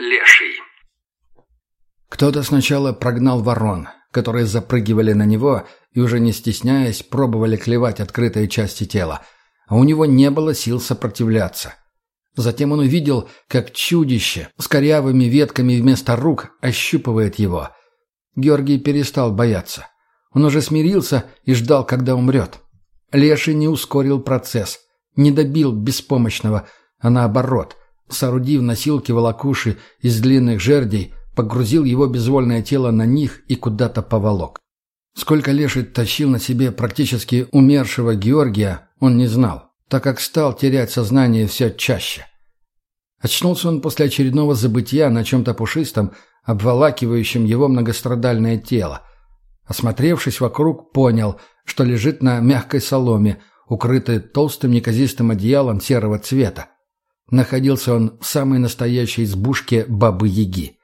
Леший. Кто-то сначала прогнал ворон, которые запрыгивали на него и уже не стесняясь пробовали клевать открытые части тела, а у него не было сил сопротивляться. Затем он увидел, как чудище с корявыми ветками вместо рук ощупывает его. Георгий перестал бояться. Он уже смирился и ждал, когда умрет. Леший не ускорил процесс, не добил беспомощного, а наоборот, соорудив носилки волокуши из длинных жердей, погрузил его безвольное тело на них и куда-то поволок. Сколько Леший тащил на себе практически умершего Георгия, он не знал, так как стал терять сознание все чаще. Очнулся он после очередного забытия на чем-то пушистом, обволакивающем его многострадальное тело. Осмотревшись вокруг, понял, что лежит на мягкой соломе, укрытой толстым неказистым одеялом серого цвета. Находился он в самой настоящей избушке Бабы-Яги.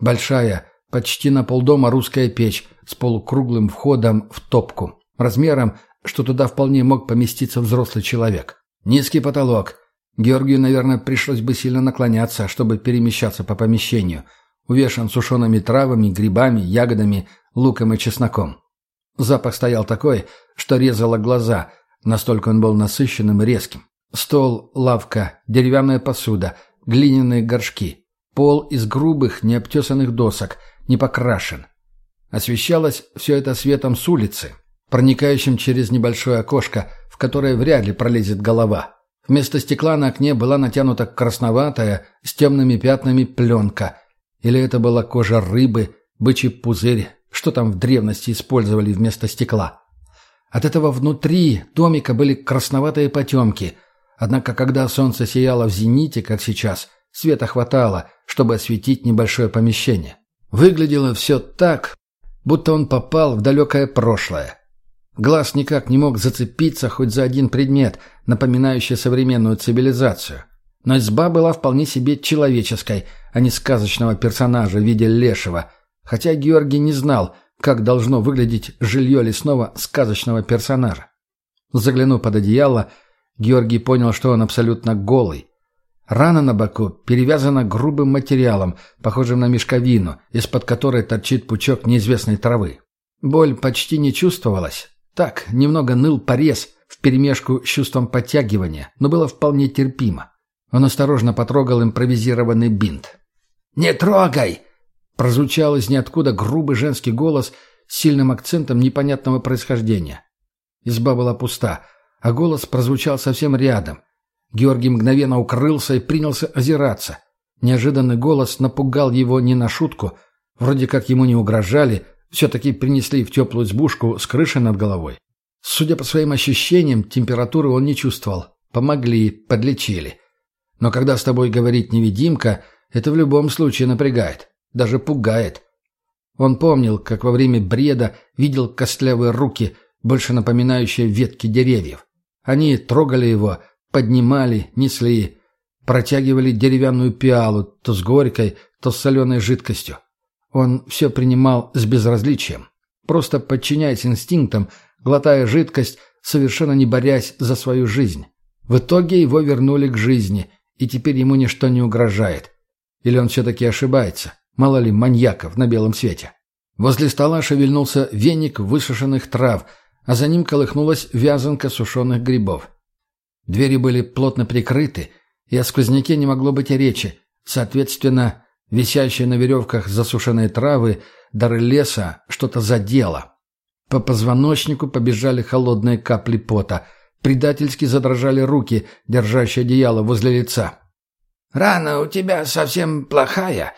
Большая, почти на полдома русская печь с полукруглым входом в топку, размером, что туда вполне мог поместиться взрослый человек. Низкий потолок. Георгию, наверное, пришлось бы сильно наклоняться, чтобы перемещаться по помещению. Увешан сушеными травами, грибами, ягодами, луком и чесноком. Запах стоял такой, что резало глаза, настолько он был насыщенным и резким. Стол, лавка, деревянная посуда, глиняные горшки. Пол из грубых, необтесанных досок, не покрашен. Освещалось все это светом с улицы, проникающим через небольшое окошко, в которое вряд ли пролезет голова. Вместо стекла на окне была натянута красноватая, с темными пятнами пленка. Или это была кожа рыбы, бычий пузырь, что там в древности использовали вместо стекла. От этого внутри домика были красноватые потемки. Однако, когда солнце сияло в зените, как сейчас, света хватало, чтобы осветить небольшое помещение. Выглядело все так, будто он попал в далекое прошлое. Глаз никак не мог зацепиться хоть за один предмет, напоминающий современную цивилизацию. Но изба была вполне себе человеческой, а не сказочного персонажа в виде лешего, хотя Георгий не знал, как должно выглядеть жилье лесного сказочного персонажа. Заглянув под одеяло, Георгий понял, что он абсолютно голый. Рана на боку перевязана грубым материалом, похожим на мешковину, из-под которой торчит пучок неизвестной травы. Боль почти не чувствовалась. Так, немного ныл порез вперемешку с чувством подтягивания, но было вполне терпимо. Он осторожно потрогал импровизированный бинт. «Не трогай!» Прозвучал из ниоткуда грубый женский голос с сильным акцентом непонятного происхождения. Изба была пуста, а голос прозвучал совсем рядом. Георгий мгновенно укрылся и принялся озираться. Неожиданный голос напугал его не на шутку. Вроде как ему не угрожали, все-таки принесли в теплую избушку с крышей над головой. Судя по своим ощущениям, температуры он не чувствовал. Помогли, подлечили. Но когда с тобой говорит невидимка, это в любом случае напрягает даже пугает. Он помнил, как во время бреда видел костлявые руки, больше напоминающие ветки деревьев. Они трогали его, поднимали, несли, протягивали деревянную пиалу, то с горькой, то с соленой жидкостью. Он все принимал с безразличием, просто подчиняясь инстинктам, глотая жидкость, совершенно не борясь за свою жизнь. В итоге его вернули к жизни, и теперь ему ничто не угрожает. Или он все-таки ошибается? Мало ли маньяков на белом свете. Возле стола шевельнулся веник высушенных трав, а за ним колыхнулась вязанка сушеных грибов. Двери были плотно прикрыты, и о сквозняке не могло быть и речи. Соответственно, висящие на веревках засушенные травы, дары леса, что-то задело. По позвоночнику побежали холодные капли пота. Предательски задрожали руки, держащие одеяло возле лица. «Рана у тебя совсем плохая»,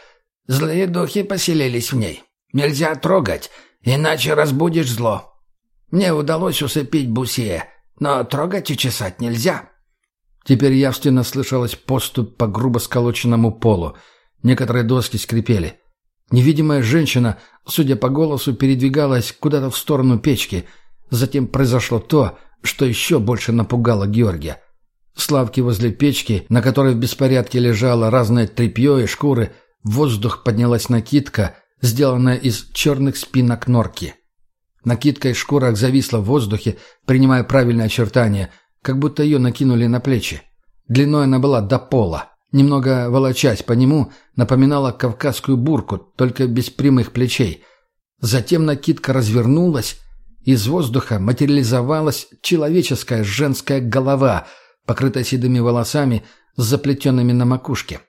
Злые духи поселились в ней. Нельзя трогать, иначе разбудишь зло. Мне удалось усыпить Бусия, но трогать и чесать нельзя». Теперь явственно слышалось поступ по грубо сколоченному полу. Некоторые доски скрипели. Невидимая женщина, судя по голосу, передвигалась куда-то в сторону печки. Затем произошло то, что еще больше напугало Георгия. В возле печки, на которой в беспорядке лежало разное тряпье и шкуры, в воздух поднялась накидка, сделанная из черных спинок норки. Накидка из шкурок зависла в воздухе, принимая правильные очертания, как будто ее накинули на плечи. Длиной она была до пола, немного волочась по нему, напоминала кавказскую бурку, только без прямых плечей. Затем накидка развернулась, из воздуха материализовалась человеческая женская голова, покрытая седыми волосами, заплетенными на макушке.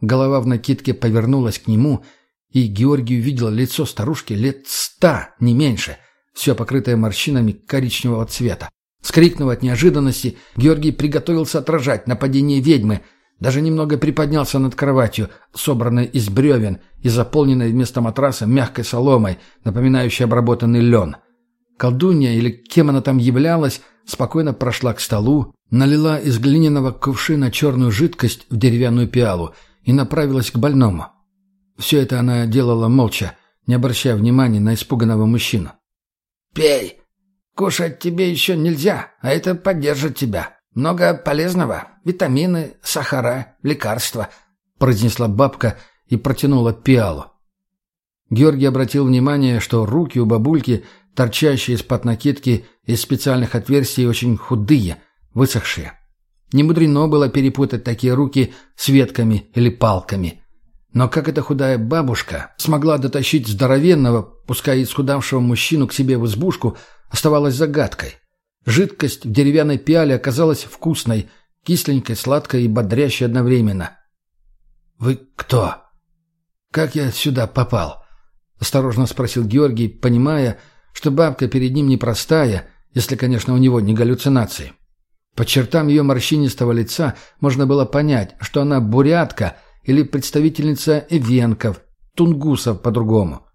Голова в накидке повернулась к нему, и Георгий увидел лицо старушки лет ста, не меньше, все покрытое морщинами коричневого цвета. Скрикнув от неожиданности, Георгий приготовился отражать нападение ведьмы, даже немного приподнялся над кроватью, собранной из бревен и заполненной вместо матраса мягкой соломой, напоминающей обработанный лен. Колдунья, или кем она там являлась, спокойно прошла к столу, налила из глиняного кувшина черную жидкость в деревянную пиалу и направилась к больному. Все это она делала молча, не обращая внимания на испуганного мужчину. «Пей!» Кушать тебе еще нельзя, а это поддержит тебя. Много полезного. Витамины, сахара, лекарства», — произнесла бабка и протянула пиалу. Георгий обратил внимание, что руки у бабульки, торчащие из-под накидки из специальных отверстий, очень худые, высохшие. Не мудрено было перепутать такие руки с ветками или палками. Но как эта худая бабушка смогла дотащить здоровенного, пускай исхудавшего мужчину к себе в избушку, оставалась загадкой. Жидкость в деревянной пиале оказалась вкусной, кисленькой, сладкой и бодрящей одновременно. «Вы кто? Как я сюда попал?» — осторожно спросил Георгий, понимая, что бабка перед ним непростая, если, конечно, у него не галлюцинации. По чертам ее морщинистого лица можно было понять, что она бурятка или представительница эвенков, тунгусов по-другому.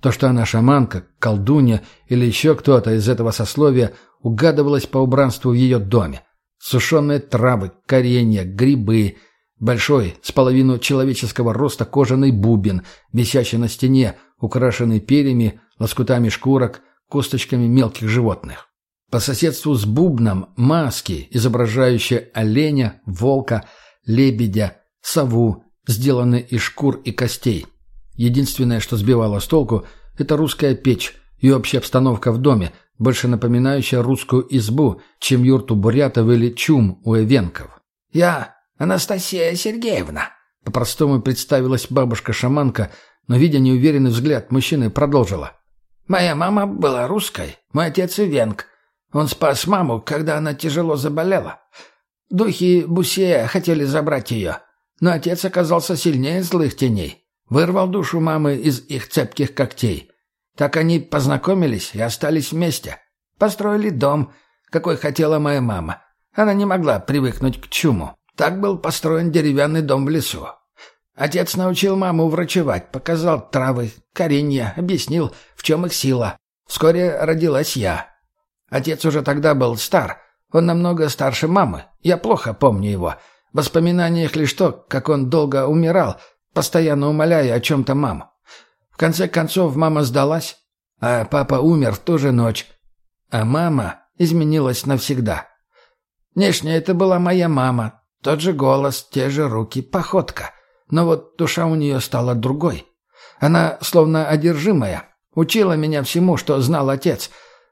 То, что она шаманка, колдунья или еще кто-то из этого сословия, угадывалось по убранству в ее доме. Сушеные травы, коренья, грибы, большой, с половину человеческого роста кожаный бубен, висящий на стене, украшенный перьями, лоскутами шкурок, косточками мелких животных. По соседству с бубном маски, изображающие оленя, волка, лебедя, сову, сделанные из шкур и костей. Единственное, что сбивало с толку, это русская печь и общая обстановка в доме, больше напоминающая русскую избу, чем юрту бурятов или чум у эвенков. «Я Анастасия Сергеевна», — по-простому представилась бабушка-шаманка, но, видя неуверенный взгляд мужчины, продолжила. «Моя мама была русской, мой отец эвенк. Он спас маму, когда она тяжело заболела. Духи Бусея хотели забрать ее, но отец оказался сильнее злых теней. Вырвал душу мамы из их цепких когтей. Так они познакомились и остались вместе. Построили дом, какой хотела моя мама. Она не могла привыкнуть к чуму. Так был построен деревянный дом в лесу. Отец научил маму врачевать, показал травы, коренья, объяснил, в чем их сила. Вскоре родилась я. Отец уже тогда был стар. Он намного старше мамы. Я плохо помню его. В воспоминаниях лишь то, как он долго умирал, постоянно умоляя о чем-то маму. В конце концов мама сдалась, а папа умер в ту же ночь. А мама изменилась навсегда. Внешне это была моя мама. Тот же голос, те же руки, походка. Но вот душа у нее стала другой. Она, словно одержимая, учила меня всему, что знал отец.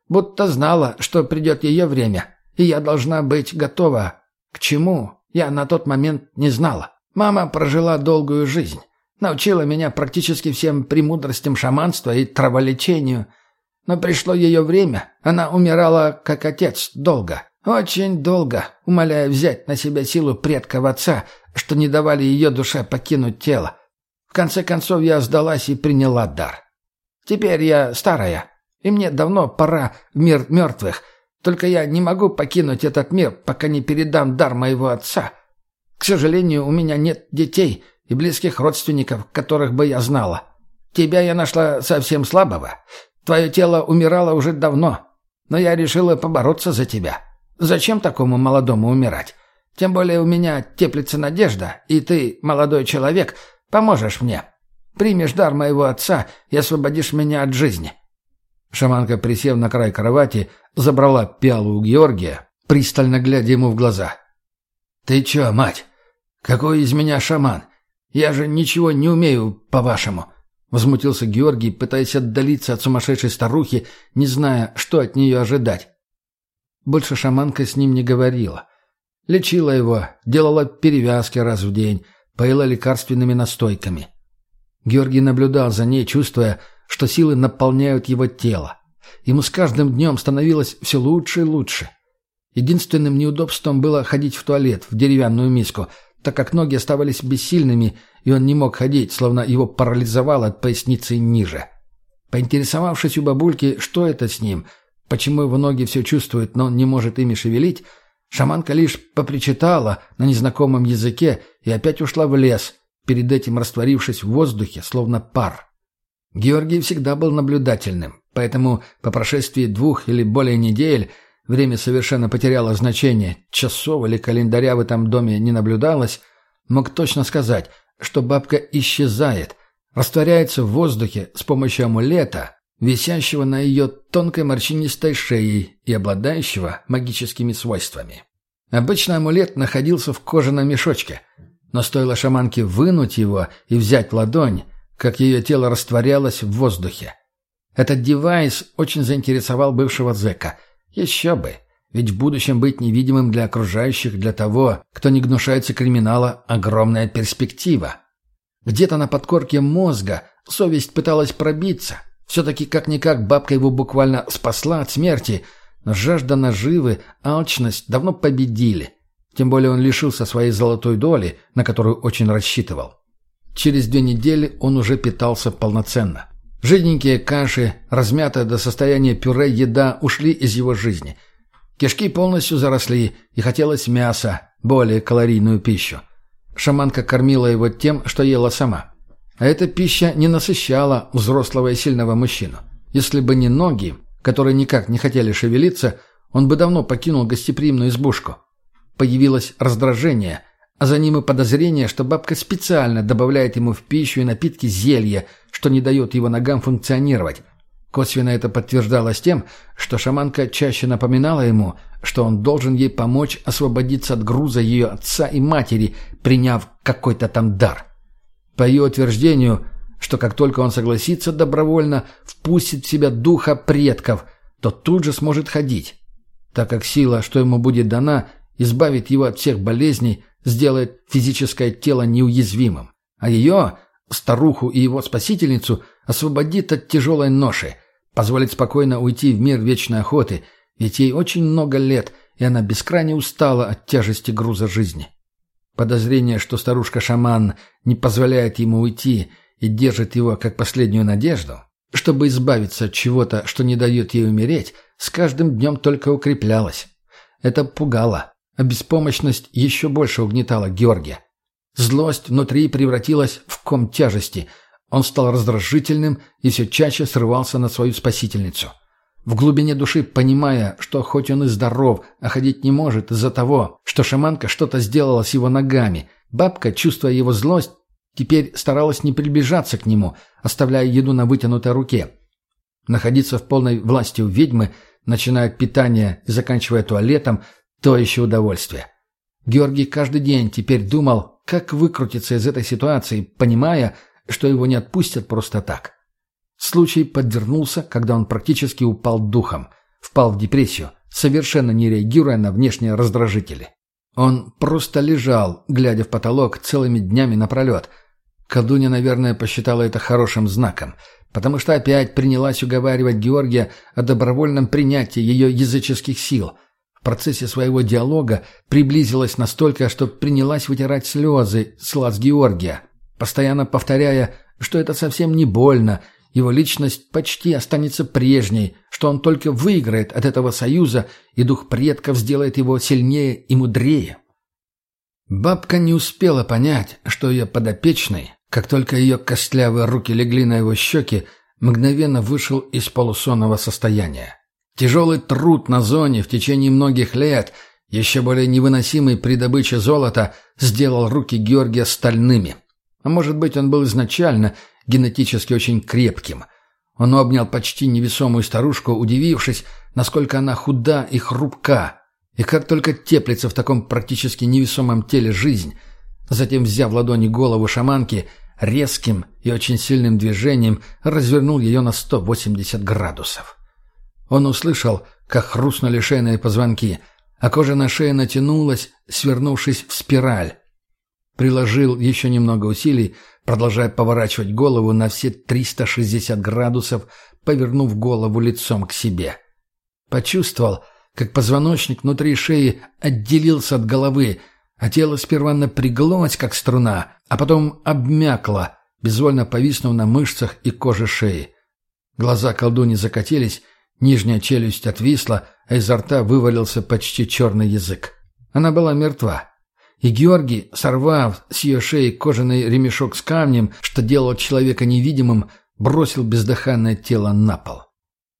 Будто знала, что придет ее время, и я должна быть готова. К чему, я на тот момент не знала. Мама прожила долгую жизнь, научила меня практически всем премудростям шаманства и траволечению. Но пришло ее время, она умирала, как отец, долго, очень долго, умоляя взять на себя силу предков отца, что не давали ее душе покинуть тело. В конце концов я сдалась и приняла дар. Теперь я старая, и мне давно пора в мир мертвых, только я не могу покинуть этот мир, пока не передам дар моего отца. К сожалению, у меня нет детей и близких родственников, которых бы я знала. Тебя я нашла совсем слабого. Твое тело умирало уже давно, но я решила побороться за тебя. Зачем такому молодому умирать? Тем более у меня теплится надежда, и ты, молодой человек, поможешь мне. Примешь дар моего отца и освободишь меня от жизни». Шаманка, присев на край кровати, забрала пиалу у Георгия, пристально глядя ему в глаза. «Ты чё, мать? Какой из меня шаман? Я же ничего не умею, по-вашему!» Возмутился Георгий, пытаясь отдалиться от сумасшедшей старухи, не зная, что от нее ожидать. Больше шаманка с ним не говорила. Лечила его, делала перевязки раз в день, поила лекарственными настойками. Георгий наблюдал за ней, чувствуя, что силы наполняют его тело. Ему с каждым днем становилось все лучше и лучше. Единственным неудобством было ходить в туалет, в деревянную миску, так как ноги оставались бессильными, и он не мог ходить, словно его парализовало от поясницы ниже. Поинтересовавшись у бабульки, что это с ним, почему его ноги все чувствуют, но он не может ими шевелить, шаманка лишь попричитала на незнакомом языке и опять ушла в лес, перед этим растворившись в воздухе, словно пар. Георгий всегда был наблюдательным, поэтому по прошествии двух или более недель время совершенно потеряло значение, часов или календаря в этом доме не наблюдалось, мог точно сказать, что бабка исчезает, растворяется в воздухе с помощью амулета, висящего на ее тонкой морщинистой шее и обладающего магическими свойствами. Обычно амулет находился в кожаном мешочке, но стоило шаманке вынуть его и взять ладонь, как ее тело растворялось в воздухе. Этот девайс очень заинтересовал бывшего зэка. Еще бы, ведь в будущем быть невидимым для окружающих, для того, кто не гнушается криминала, огромная перспектива. Где-то на подкорке мозга совесть пыталась пробиться. Все-таки как-никак бабка его буквально спасла от смерти, но жажда наживы, алчность давно победили. Тем более он лишился своей золотой доли, на которую очень рассчитывал. Через две недели он уже питался полноценно. Жиденькие каши, размятая до состояния пюре еда ушли из его жизни. Кишки полностью заросли, и хотелось мяса, более калорийную пищу. Шаманка кормила его тем, что ела сама. А эта пища не насыщала взрослого и сильного мужчину. Если бы не ноги, которые никак не хотели шевелиться, он бы давно покинул гостеприимную избушку. Появилось раздражение, а за ним и подозрение, что бабка специально добавляет ему в пищу и напитки зелья, что не дает его ногам функционировать. Косвенно это подтверждалось тем, что шаманка чаще напоминала ему, что он должен ей помочь освободиться от груза ее отца и матери, приняв какой-то там дар. По ее утверждению, что как только он согласится добровольно впустить в себя духа предков, то тут же сможет ходить, так как сила, что ему будет дана, избавит его от всех болезней, сделает физическое тело неуязвимым, а ее, старуху и его спасительницу, освободит от тяжелой ноши, позволит спокойно уйти в мир вечной охоты – ведь ей очень много лет, и она бескрайне устала от тяжести груза жизни. Подозрение, что старушка-шаман не позволяет ему уйти и держит его как последнюю надежду, чтобы избавиться от чего-то, что не дает ей умереть, с каждым днем только укреплялось. Это пугало, а беспомощность еще больше угнетала Георгия. Злость внутри превратилась в ком тяжести. Он стал раздражительным и все чаще срывался на свою спасительницу – в глубине души понимая, что хоть он и здоров, а ходить не может из-за того, что шаманка что-то сделала с его ногами, бабка, чувствуя его злость, теперь старалась не приближаться к нему, оставляя еду на вытянутой руке. Находиться в полной власти у ведьмы, начиная от питания и заканчивая туалетом, то еще удовольствие. Георгий каждый день теперь думал, как выкрутиться из этой ситуации, понимая, что его не отпустят просто так. Случай подвернулся, когда он практически упал духом, впал в депрессию, совершенно не реагируя на внешние раздражители. Он просто лежал, глядя в потолок целыми днями напролет. Кадуня, наверное, посчитала это хорошим знаком, потому что опять принялась уговаривать Георгия о добровольном принятии ее языческих сил. В процессе своего диалога приблизилась настолько, что принялась вытирать слезы с глаз Георгия, постоянно повторяя, что это совсем не больно – его личность почти останется прежней, что он только выиграет от этого союза, и дух предков сделает его сильнее и мудрее. Бабка не успела понять, что ее подопечный, как только ее костлявые руки легли на его щеки, мгновенно вышел из полусонного состояния. Тяжелый труд на зоне в течение многих лет, еще более невыносимый при добыче золота, сделал руки Георгия стальными. А может быть, он был изначально генетически очень крепким. Он обнял почти невесомую старушку, удивившись, насколько она худа и хрупка, и как только теплится в таком практически невесомом теле жизнь. Затем, взяв в ладони голову шаманки, резким и очень сильным движением развернул ее на 180 градусов. Он услышал, как хрустнули шейные позвонки, а кожа на шее натянулась, свернувшись в спираль. Приложил еще немного усилий, продолжая поворачивать голову на все 360 градусов, повернув голову лицом к себе. Почувствовал, как позвоночник внутри шеи отделился от головы, а тело сперва напряглось, как струна, а потом обмякло, безвольно повиснув на мышцах и коже шеи. Глаза колдуни закатились, нижняя челюсть отвисла, а изо рта вывалился почти черный язык. Она была мертва. И Георгий, сорвав с ее шеи кожаный ремешок с камнем, что делал человека невидимым, бросил бездыханное тело на пол.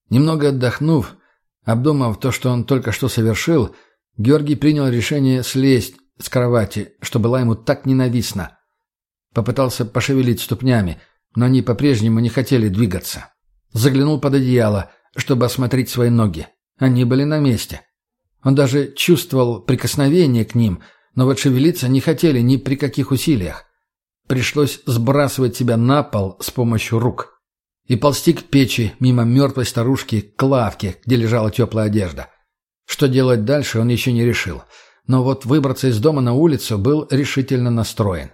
Немного отдохнув, обдумав то, что он только что совершил, Георгий принял решение слезть с кровати, что была ему так ненавистна. Попытался пошевелить ступнями, но они по-прежнему не хотели двигаться. Заглянул под одеяло, чтобы осмотреть свои ноги. Они были на месте. Он даже чувствовал прикосновение к ним, но вот шевелиться не хотели ни при каких усилиях. Пришлось сбрасывать себя на пол с помощью рук. И ползти к печи, мимо мертвой старушки, к лавке, где лежала теплая одежда. Что делать дальше, он еще не решил. Но вот выбраться из дома на улицу был решительно настроен.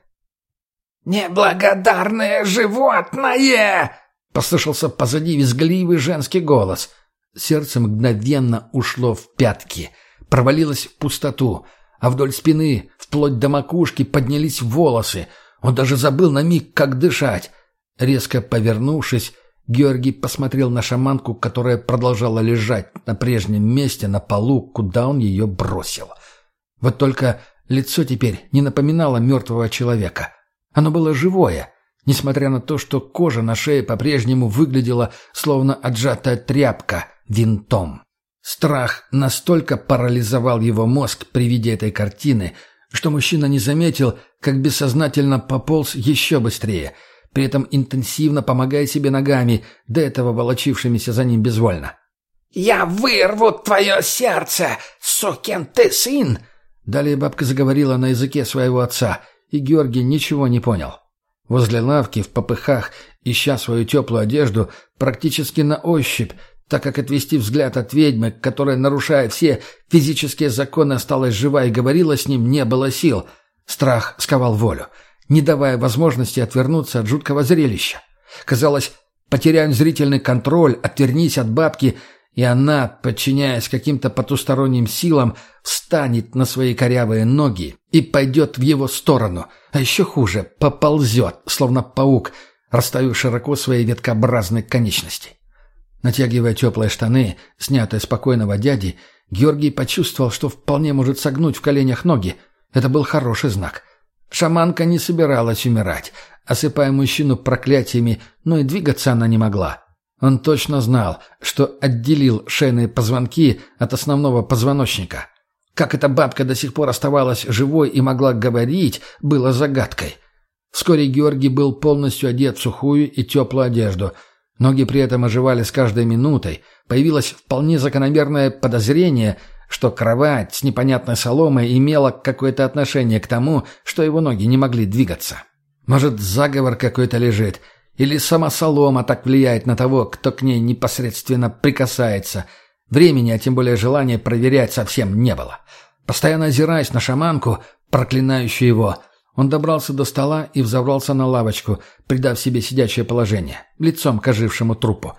«Неблагодарное животное!» Послышался позади визгливый женский голос. Сердце мгновенно ушло в пятки, провалилось в пустоту, а вдоль спины, вплоть до макушки, поднялись волосы. Он даже забыл на миг, как дышать. Резко повернувшись, Георгий посмотрел на шаманку, которая продолжала лежать на прежнем месте на полу, куда он ее бросил. Вот только лицо теперь не напоминало мертвого человека. Оно было живое, несмотря на то, что кожа на шее по-прежнему выглядела словно отжатая тряпка винтом. Страх настолько парализовал его мозг при виде этой картины, что мужчина не заметил, как бессознательно пополз еще быстрее, при этом интенсивно помогая себе ногами, до этого волочившимися за ним безвольно. «Я вырву твое сердце, сукин ты сын!» Далее бабка заговорила на языке своего отца, и Георгий ничего не понял. Возле лавки, в попыхах, ища свою теплую одежду, практически на ощупь, так как отвести взгляд от ведьмы, которая, нарушая все физические законы, осталась жива и говорила с ним, не было сил. Страх сковал волю, не давая возможности отвернуться от жуткого зрелища. Казалось, потеряем зрительный контроль, отвернись от бабки, и она, подчиняясь каким-то потусторонним силам, встанет на свои корявые ноги и пойдет в его сторону, а еще хуже, поползет, словно паук, расставив широко свои веткообразные конечности. Натягивая теплые штаны, снятые спокойного дяди, Георгий почувствовал, что вполне может согнуть в коленях ноги. Это был хороший знак. Шаманка не собиралась умирать, осыпая мужчину проклятиями, но и двигаться она не могла. Он точно знал, что отделил шейные позвонки от основного позвоночника. Как эта бабка до сих пор оставалась живой и могла говорить, было загадкой. Вскоре Георгий был полностью одет в сухую и теплую одежду. Ноги при этом оживали с каждой минутой. Появилось вполне закономерное подозрение, что кровать с непонятной соломой имела какое-то отношение к тому, что его ноги не могли двигаться. Может, заговор какой-то лежит – или сама солома так влияет на того, кто к ней непосредственно прикасается. Времени, а тем более желания проверять совсем не было. Постоянно озираясь на шаманку, проклинающую его, он добрался до стола и взобрался на лавочку, придав себе сидячее положение, лицом к ожившему трупу.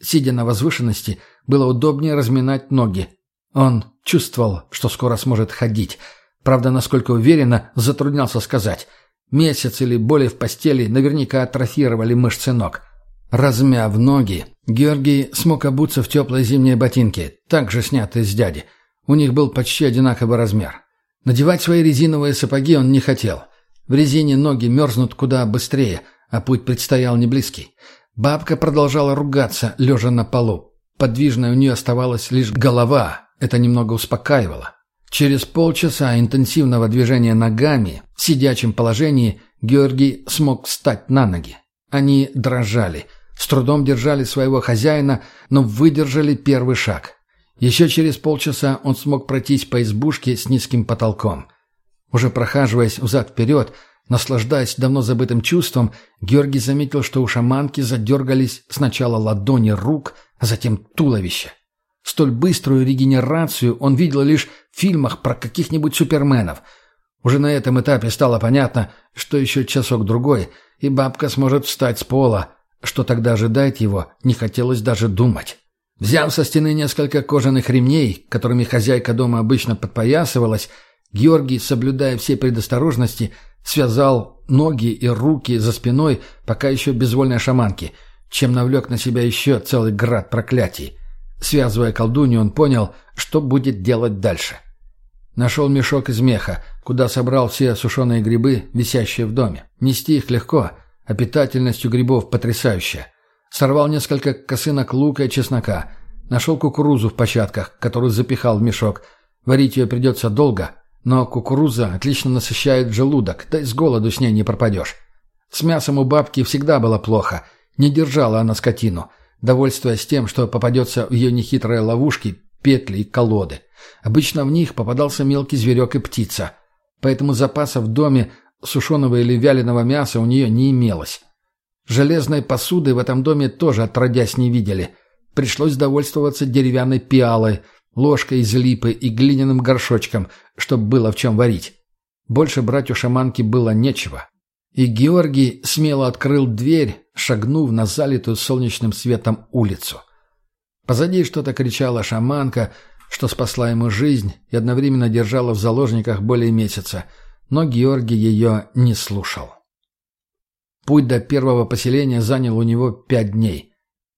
Сидя на возвышенности, было удобнее разминать ноги. Он чувствовал, что скоро сможет ходить. Правда, насколько уверенно, затруднялся сказать – Месяц или более в постели наверняка атрофировали мышцы ног. Размяв ноги, Георгий смог обуться в теплые зимние ботинки, также снятые с дяди. У них был почти одинаковый размер. Надевать свои резиновые сапоги он не хотел. В резине ноги мерзнут куда быстрее, а путь предстоял не близкий. Бабка продолжала ругаться, лежа на полу. Подвижной у нее оставалась лишь голова. Это немного успокаивало. Через полчаса интенсивного движения ногами в сидячем положении Георгий смог встать на ноги. Они дрожали, с трудом держали своего хозяина, но выдержали первый шаг. Еще через полчаса он смог пройтись по избушке с низким потолком. Уже прохаживаясь взад-вперед, наслаждаясь давно забытым чувством, Георгий заметил, что у шаманки задергались сначала ладони рук, а затем туловище. Столь быструю регенерацию он видел лишь в фильмах про каких-нибудь суперменов. Уже на этом этапе стало понятно, что еще часок-другой, и бабка сможет встать с пола. Что тогда ожидает его, не хотелось даже думать. Взяв со стены несколько кожаных ремней, которыми хозяйка дома обычно подпоясывалась, Георгий, соблюдая все предосторожности, связал ноги и руки за спиной пока еще безвольной шаманки, чем навлек на себя еще целый град проклятий. Связывая колдунью, он понял, что будет делать дальше. Нашел мешок из меха, куда собрал все сушеные грибы, висящие в доме. Нести их легко, а питательность у грибов потрясающая. Сорвал несколько косынок лука и чеснока. Нашел кукурузу в початках, которую запихал в мешок. Варить ее придется долго, но кукуруза отлично насыщает желудок, да и с голоду с ней не пропадешь. С мясом у бабки всегда было плохо. Не держала она скотину, довольствуясь тем, что попадется в ее нехитрые ловушки, петли и колоды. Обычно в них попадался мелкий зверек и птица. Поэтому запаса в доме сушеного или вяленого мяса у нее не имелось. Железной посуды в этом доме тоже отродясь не видели. Пришлось довольствоваться деревянной пиалой, ложкой из липы и глиняным горшочком, чтобы было в чем варить. Больше брать у шаманки было нечего. И Георгий смело открыл дверь, шагнув на залитую солнечным светом улицу. Позади что-то кричала шаманка, что спасла ему жизнь и одновременно держала в заложниках более месяца, но Георгий ее не слушал. Путь до первого поселения занял у него пять дней.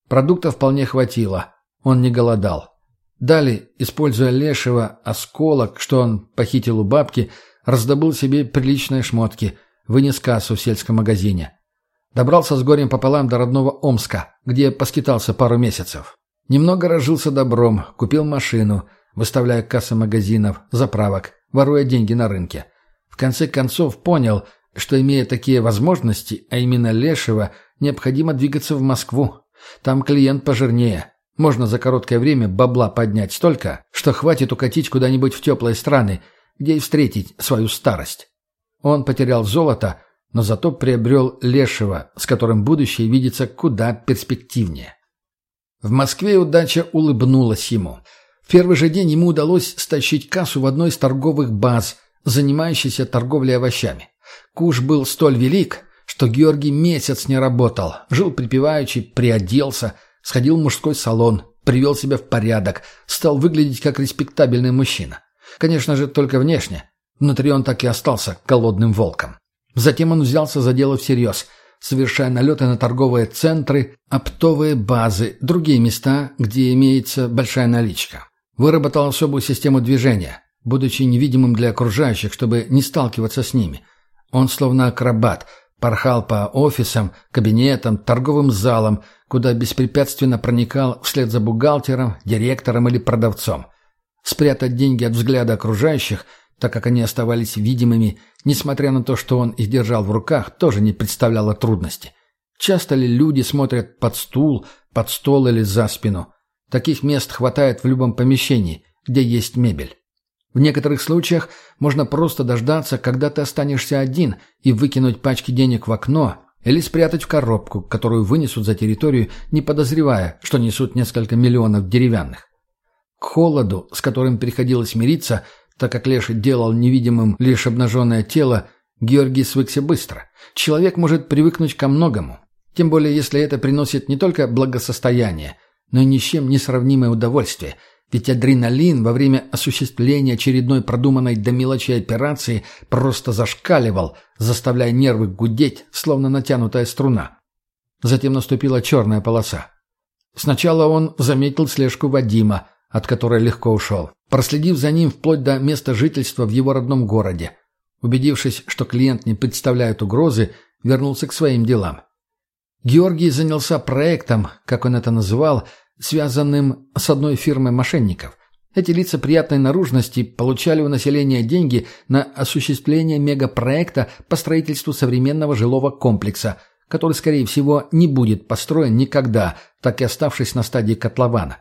Продуктов вполне хватило, он не голодал. Далее, используя лешего осколок, что он похитил у бабки, раздобыл себе приличные шмотки, вынес кассу в сельском магазине. Добрался с горем пополам до родного Омска, где поскитался пару месяцев. Немного разжился добром, купил машину, выставляя кассы магазинов, заправок, воруя деньги на рынке. В конце концов понял, что, имея такие возможности, а именно лешего, необходимо двигаться в Москву. Там клиент пожирнее, можно за короткое время бабла поднять столько, что хватит укатить куда-нибудь в теплые страны, где и встретить свою старость. Он потерял золото, но зато приобрел лешего, с которым будущее видится куда перспективнее. В Москве удача улыбнулась ему. В первый же день ему удалось стащить кассу в одной из торговых баз, занимающейся торговлей овощами. Куш был столь велик, что Георгий месяц не работал, жил припеваючи, приоделся – Сходил в мужской салон, привел себя в порядок, стал выглядеть как респектабельный мужчина. Конечно же, только внешне. Внутри он так и остался голодным волком. Затем он взялся за дело всерьез, совершая налеты на торговые центры, оптовые базы, другие места, где имеется большая наличка. Выработал особую систему движения, будучи невидимым для окружающих, чтобы не сталкиваться с ними. Он словно акробат – порхал по офисам, кабинетам, торговым залам, куда беспрепятственно проникал вслед за бухгалтером, директором или продавцом. Спрятать деньги от взгляда окружающих, так как они оставались видимыми, несмотря на то, что он их держал в руках, тоже не представляло трудности. Часто ли люди смотрят под стул, под стол или за спину? Таких мест хватает в любом помещении, где есть мебель. В некоторых случаях можно просто дождаться, когда ты останешься один, и выкинуть пачки денег в окно или спрятать в коробку, которую вынесут за территорию, не подозревая, что несут несколько миллионов деревянных. К холоду, с которым приходилось мириться, так как Леша делал невидимым лишь обнаженное тело, Георгий свыкся быстро. Человек может привыкнуть ко многому. Тем более, если это приносит не только благосостояние, но и ни с чем не сравнимое удовольствие – ведь адреналин во время осуществления очередной продуманной до мелочи операции просто зашкаливал, заставляя нервы гудеть, словно натянутая струна. Затем наступила черная полоса. Сначала он заметил слежку Вадима, от которой легко ушел, проследив за ним вплоть до места жительства в его родном городе. Убедившись, что клиент не представляет угрозы, вернулся к своим делам. Георгий занялся проектом, как он это называл – связанным с одной фирмой мошенников. Эти лица приятной наружности получали у населения деньги на осуществление мегапроекта по строительству современного жилого комплекса, который, скорее всего, не будет построен никогда, так и оставшись на стадии котлована.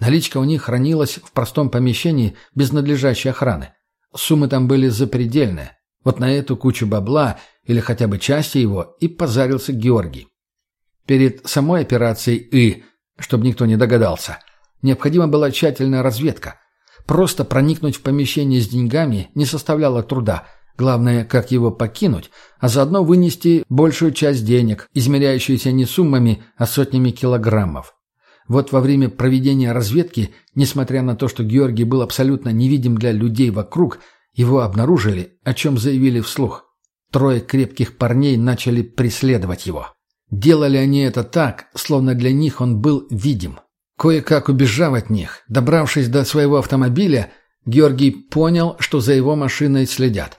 Наличка у них хранилась в простом помещении без надлежащей охраны. Суммы там были запредельные. Вот на эту кучу бабла, или хотя бы части его, и позарился Георгий. Перед самой операцией «И» чтобы никто не догадался. Необходима была тщательная разведка. Просто проникнуть в помещение с деньгами не составляло труда. Главное, как его покинуть, а заодно вынести большую часть денег, измеряющуюся не суммами, а сотнями килограммов. Вот во время проведения разведки, несмотря на то, что Георгий был абсолютно невидим для людей вокруг, его обнаружили, о чем заявили вслух. Трое крепких парней начали преследовать его. Делали они это так, словно для них он был видим. Кое-как убежав от них, добравшись до своего автомобиля, Георгий понял, что за его машиной следят.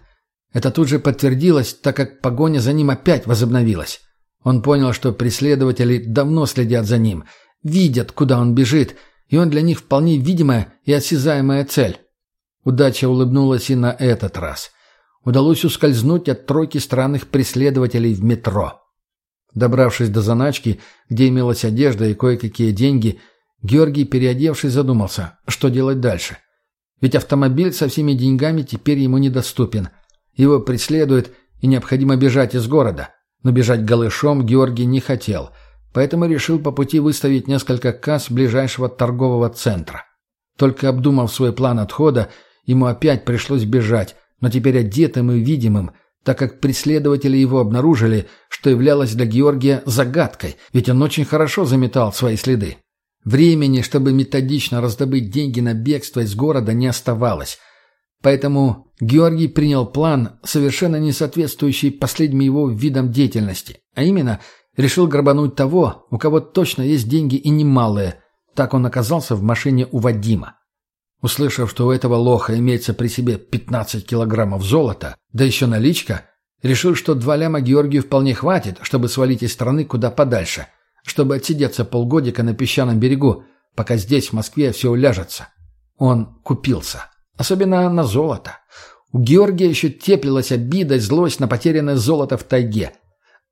Это тут же подтвердилось, так как погоня за ним опять возобновилась. Он понял, что преследователи давно следят за ним, видят, куда он бежит, и он для них вполне видимая и осязаемая цель. Удача улыбнулась и на этот раз. Удалось ускользнуть от тройки странных преследователей в метро. Добравшись до заначки, где имелась одежда и кое-какие деньги, Георгий, переодевшись, задумался, что делать дальше. Ведь автомобиль со всеми деньгами теперь ему недоступен. Его преследуют, и необходимо бежать из города. Но бежать голышом Георгий не хотел, поэтому решил по пути выставить несколько касс ближайшего торгового центра. Только обдумав свой план отхода, ему опять пришлось бежать, но теперь одетым и видимым – так как преследователи его обнаружили, что являлось для Георгия загадкой, ведь он очень хорошо заметал свои следы. Времени, чтобы методично раздобыть деньги на бегство из города, не оставалось. Поэтому Георгий принял план, совершенно не соответствующий последним его видам деятельности, а именно решил грабануть того, у кого точно есть деньги и немалые. Так он оказался в машине у Вадима. Услышав, что у этого лоха имеется при себе 15 килограммов золота, да еще наличка, решил, что два ляма Георгию вполне хватит, чтобы свалить из страны куда подальше, чтобы отсидеться полгодика на песчаном берегу, пока здесь, в Москве, все уляжется. Он купился. Особенно на золото. У Георгия еще теплилась обида и злость на потерянное золото в тайге.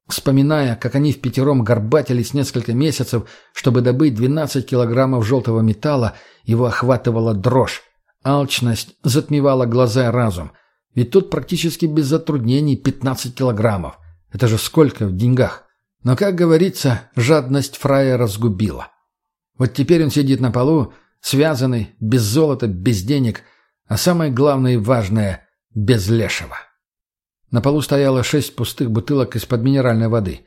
Вспоминая, как они в пятером горбатились несколько месяцев, чтобы добыть 12 килограммов желтого металла, его охватывала дрожь. Алчность затмевала глаза и разум. Ведь тут практически без затруднений 15 килограммов. Это же сколько в деньгах? Но, как говорится, жадность фрая разгубила. Вот теперь он сидит на полу, связанный, без золота, без денег, а самое главное и важное – без лешего. На полу стояло шесть пустых бутылок из-под минеральной воды.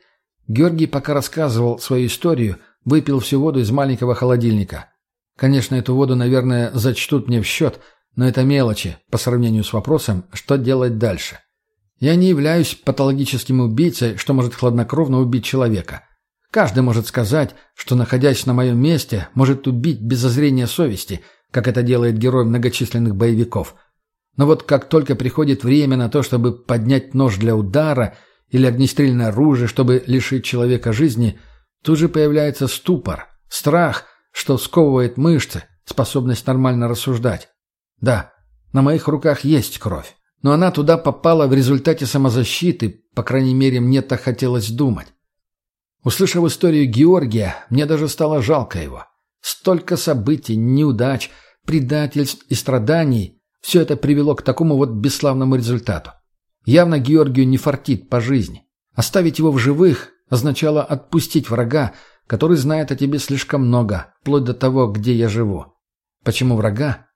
Георгий пока рассказывал свою историю, выпил всю воду из маленького холодильника. Конечно, эту воду, наверное, зачтут мне в счет, но это мелочи по сравнению с вопросом, что делать дальше. Я не являюсь патологическим убийцей, что может хладнокровно убить человека. Каждый может сказать, что, находясь на моем месте, может убить без зазрения совести, как это делает герой многочисленных боевиков – но вот как только приходит время на то, чтобы поднять нож для удара или огнестрельное оружие, чтобы лишить человека жизни, тут же появляется ступор, страх, что сковывает мышцы, способность нормально рассуждать. Да, на моих руках есть кровь, но она туда попала в результате самозащиты, по крайней мере, мне так хотелось думать. Услышав историю Георгия, мне даже стало жалко его. Столько событий, неудач, предательств и страданий – все это привело к такому вот бесславному результату. Явно Георгию не фартит по жизни. Оставить его в живых означало отпустить врага, который знает о тебе слишком много, вплоть до того, где я живу. Почему врага?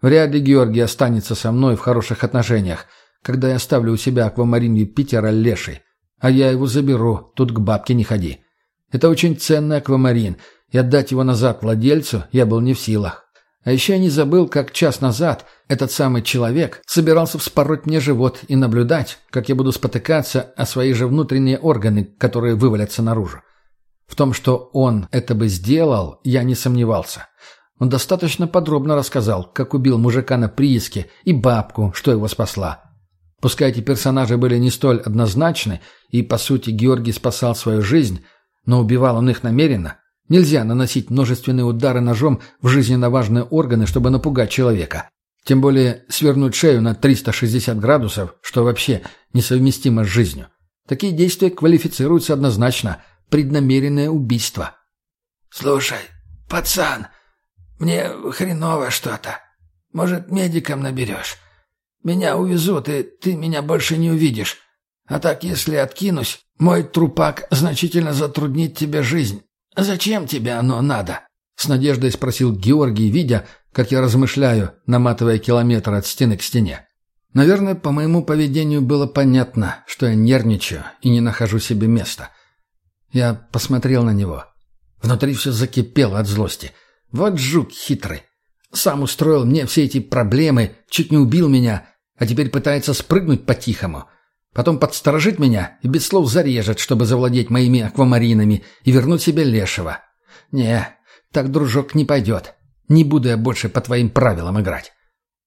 Вряд ли Георгий останется со мной в хороших отношениях, когда я оставлю у себя аквамарин Юпитера леший. А я его заберу, тут к бабке не ходи. Это очень ценный аквамарин, и отдать его назад владельцу я был не в силах. А еще я не забыл, как час назад этот самый человек собирался вспороть мне живот и наблюдать, как я буду спотыкаться о свои же внутренние органы, которые вывалятся наружу. В том, что он это бы сделал, я не сомневался. Он достаточно подробно рассказал, как убил мужика на прииске и бабку, что его спасла. Пускай эти персонажи были не столь однозначны, и, по сути, Георгий спасал свою жизнь, но убивал он их намеренно, Нельзя наносить множественные удары ножом в жизненно важные органы, чтобы напугать человека. Тем более свернуть шею на 360 градусов, что вообще несовместимо с жизнью. Такие действия квалифицируются однозначно. Преднамеренное убийство. «Слушай, пацан, мне хреново что-то. Может, медикам наберешь? Меня увезут, и ты меня больше не увидишь. А так, если откинусь, мой трупак значительно затруднит тебе жизнь. «Зачем тебе оно надо?» С надеждой спросил Георгий, видя, как я размышляю, наматывая километр от стены к стене. Наверное, по моему поведению было понятно, что я нервничаю и не нахожу себе места. Я посмотрел на него. Внутри все закипело от злости. Вот жук хитрый. Сам устроил мне все эти проблемы, чуть не убил меня, а теперь пытается спрыгнуть по-тихому. Потом подсторожить меня и без слов зарежет, чтобы завладеть моими аквамаринами и вернуть себе лешего. Не, так, дружок, не пойдет. Не буду я больше по твоим правилам играть.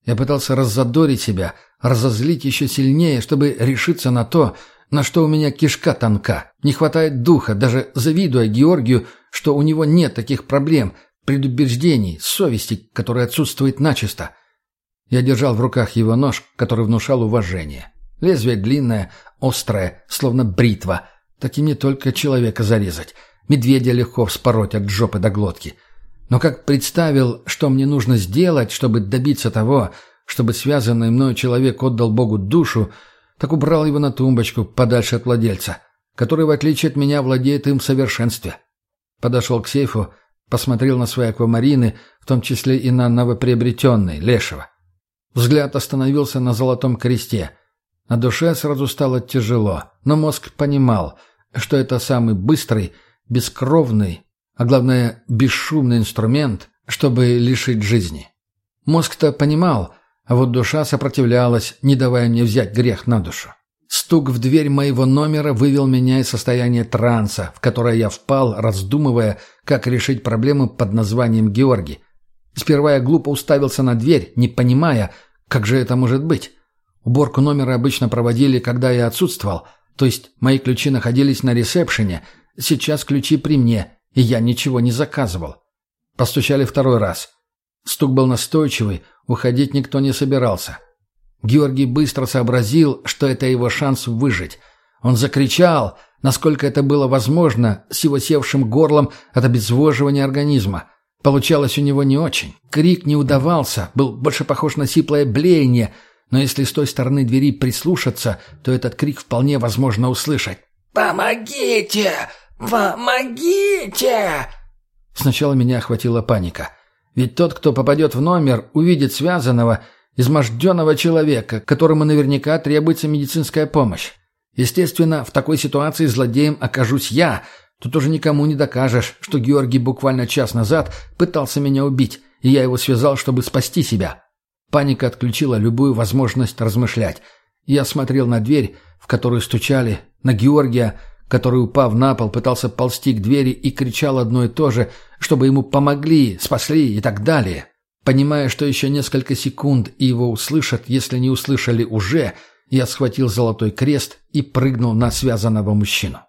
Я пытался раззадорить себя, разозлить еще сильнее, чтобы решиться на то, на что у меня кишка тонка. Не хватает духа, даже завидуя Георгию, что у него нет таких проблем, предубеждений, совести, которая отсутствует начисто. Я держал в руках его нож, который внушал уважение. Лезвие длинное, острое, словно бритва. Таким не только человека зарезать. Медведя легко вспороть от жопы до глотки. Но как представил, что мне нужно сделать, чтобы добиться того, чтобы связанный мною человек отдал Богу душу, так убрал его на тумбочку подальше от владельца, который, в отличие от меня, владеет им в совершенстве. Подошел к сейфу, посмотрел на свои аквамарины, в том числе и на новоприобретенный, Лешего. Взгляд остановился на золотом кресте. На душе сразу стало тяжело, но мозг понимал, что это самый быстрый, бескровный, а главное, бесшумный инструмент, чтобы лишить жизни. Мозг-то понимал, а вот душа сопротивлялась, не давая мне взять грех на душу. Стук в дверь моего номера вывел меня из состояния транса, в которое я впал, раздумывая, как решить проблему под названием Георгий. Сперва я глупо уставился на дверь, не понимая, как же это может быть. Уборку номера обычно проводили, когда я отсутствовал, то есть мои ключи находились на ресепшене, сейчас ключи при мне, и я ничего не заказывал. Постучали второй раз. Стук был настойчивый, уходить никто не собирался. Георгий быстро сообразил, что это его шанс выжить. Он закричал, насколько это было возможно, с его севшим горлом от обезвоживания организма. Получалось у него не очень. Крик не удавался, был больше похож на сиплое блеяние, но если с той стороны двери прислушаться, то этот крик вполне возможно услышать. «Помогите! «Помогите!» Сначала меня охватила паника. Ведь тот, кто попадет в номер, увидит связанного, изможденного человека, которому наверняка требуется медицинская помощь. Естественно, в такой ситуации злодеем окажусь я. Тут уже никому не докажешь, что Георгий буквально час назад пытался меня убить, и я его связал, чтобы спасти себя. Паника отключила любую возможность размышлять. Я смотрел на дверь, в которую стучали, на Георгия, который, упав на пол, пытался ползти к двери и кричал одно и то же, чтобы ему помогли, спасли и так далее. Понимая, что еще несколько секунд и его услышат, если не услышали уже, я схватил золотой крест и прыгнул на связанного мужчину.